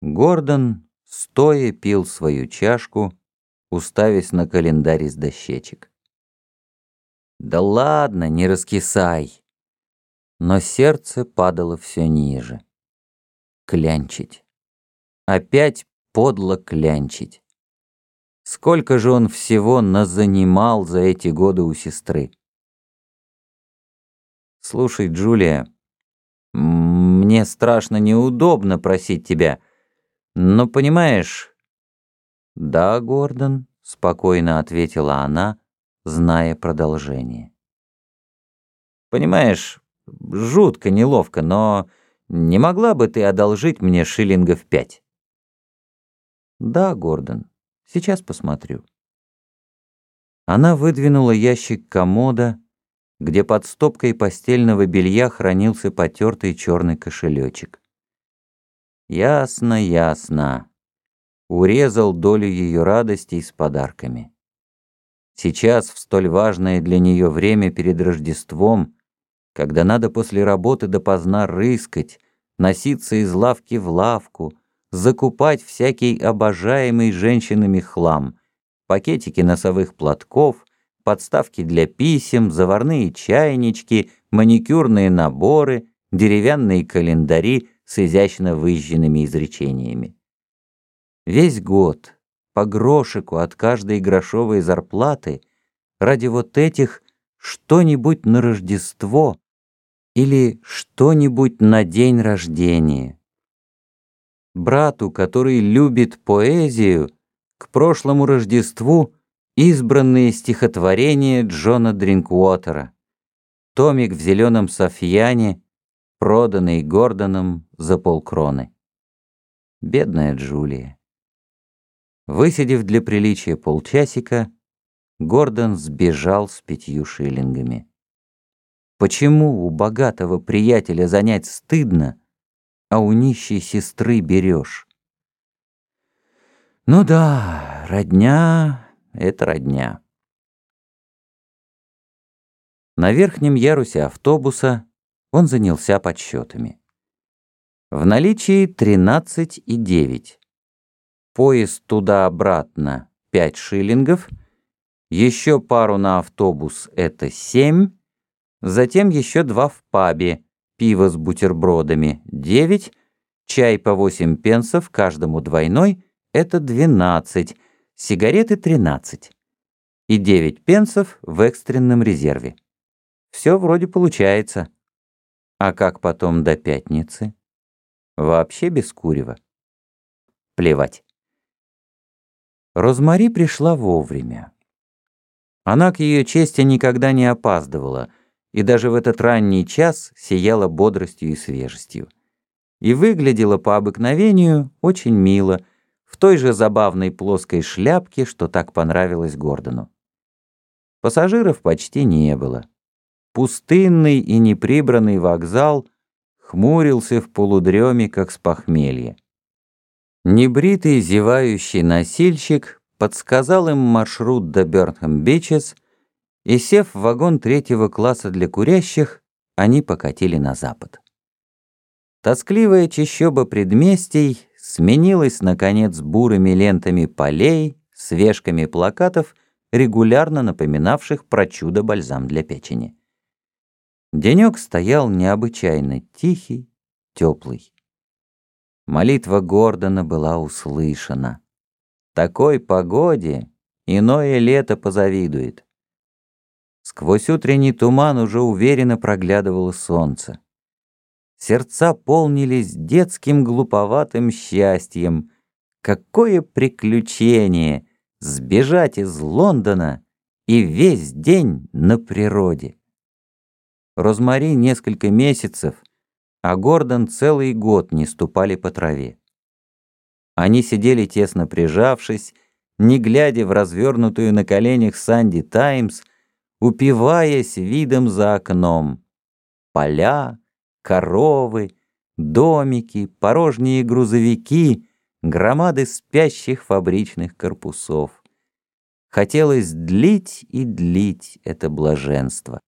Гордон стоя пил свою чашку, уставясь на календарь из дощечек. Да ладно, не раскисай. Но сердце падало все ниже. Клянчить. Опять подло клянчить. Сколько же он всего назанимал за эти годы у сестры. Слушай, Джулия, мне страшно неудобно просить тебя, но понимаешь... Да, Гордон, спокойно ответила она, зная продолжение. Понимаешь, жутко неловко, но не могла бы ты одолжить мне шиллингов пять? Да, Гордон, сейчас посмотрю. Она выдвинула ящик комода, где под стопкой постельного белья хранился потертый черный кошелечек. Ясно, ясно. Урезал долю ее радостей с подарками. Сейчас, в столь важное для нее время перед Рождеством, когда надо после работы допоздна рыскать, носиться из лавки в лавку, закупать всякий обожаемый женщинами хлам, пакетики носовых платков, подставки для писем, заварные чайнички, маникюрные наборы, деревянные календари с изящно выжженными изречениями. Весь год, по грошику от каждой грошовой зарплаты, ради вот этих что-нибудь на Рождество или что-нибудь на день рождения. Брату, который любит поэзию, к прошлому Рождеству избранные стихотворения Джона Дринкуотера, томик в зеленом софьяне, проданный Гордоном за полкроны. Бедная Джулия. Высидев для приличия полчасика, Гордон сбежал с пятью шиллингами. Почему у богатого приятеля занять стыдно, а у нищей сестры берешь? Ну да, родня это родня. На верхнем ярусе автобуса он занялся подсчетами. В наличии 13 и 9. Поезд туда-обратно 5 шиллингов, еще пару на автобус это 7, затем еще два в пабе, пиво с бутербродами 9, чай по 8 пенсов, каждому двойной, это 12, сигареты 13 и 9 пенсов в экстренном резерве. Все вроде получается. А как потом до пятницы? Вообще без курева. Плевать. Розмари пришла вовремя. Она к ее чести никогда не опаздывала, и даже в этот ранний час сияла бодростью и свежестью. И выглядела по обыкновению очень мило, в той же забавной плоской шляпке, что так понравилось Гордону. Пассажиров почти не было. Пустынный и неприбранный вокзал хмурился в полудреме, как с похмелья. Небритый зевающий носильщик подсказал им маршрут до Бёрнхэм-Бичес, и, сев в вагон третьего класса для курящих, они покатили на запад. Тоскливая чащоба предместий сменилась, наконец, бурыми лентами полей, свежками плакатов, регулярно напоминавших про чудо-бальзам для печени. Денек стоял необычайно тихий, теплый. Молитва Гордона была услышана. Такой погоде иное лето позавидует. Сквозь утренний туман уже уверенно проглядывало солнце. Сердца полнились детским глуповатым счастьем. Какое приключение сбежать из Лондона и весь день на природе. Розмари несколько месяцев, а Гордон целый год не ступали по траве. Они сидели тесно прижавшись, не глядя в развернутую на коленях Санди Таймс, упиваясь видом за окном. Поля, коровы, домики, порожние грузовики, громады спящих фабричных корпусов. Хотелось длить и длить это блаженство.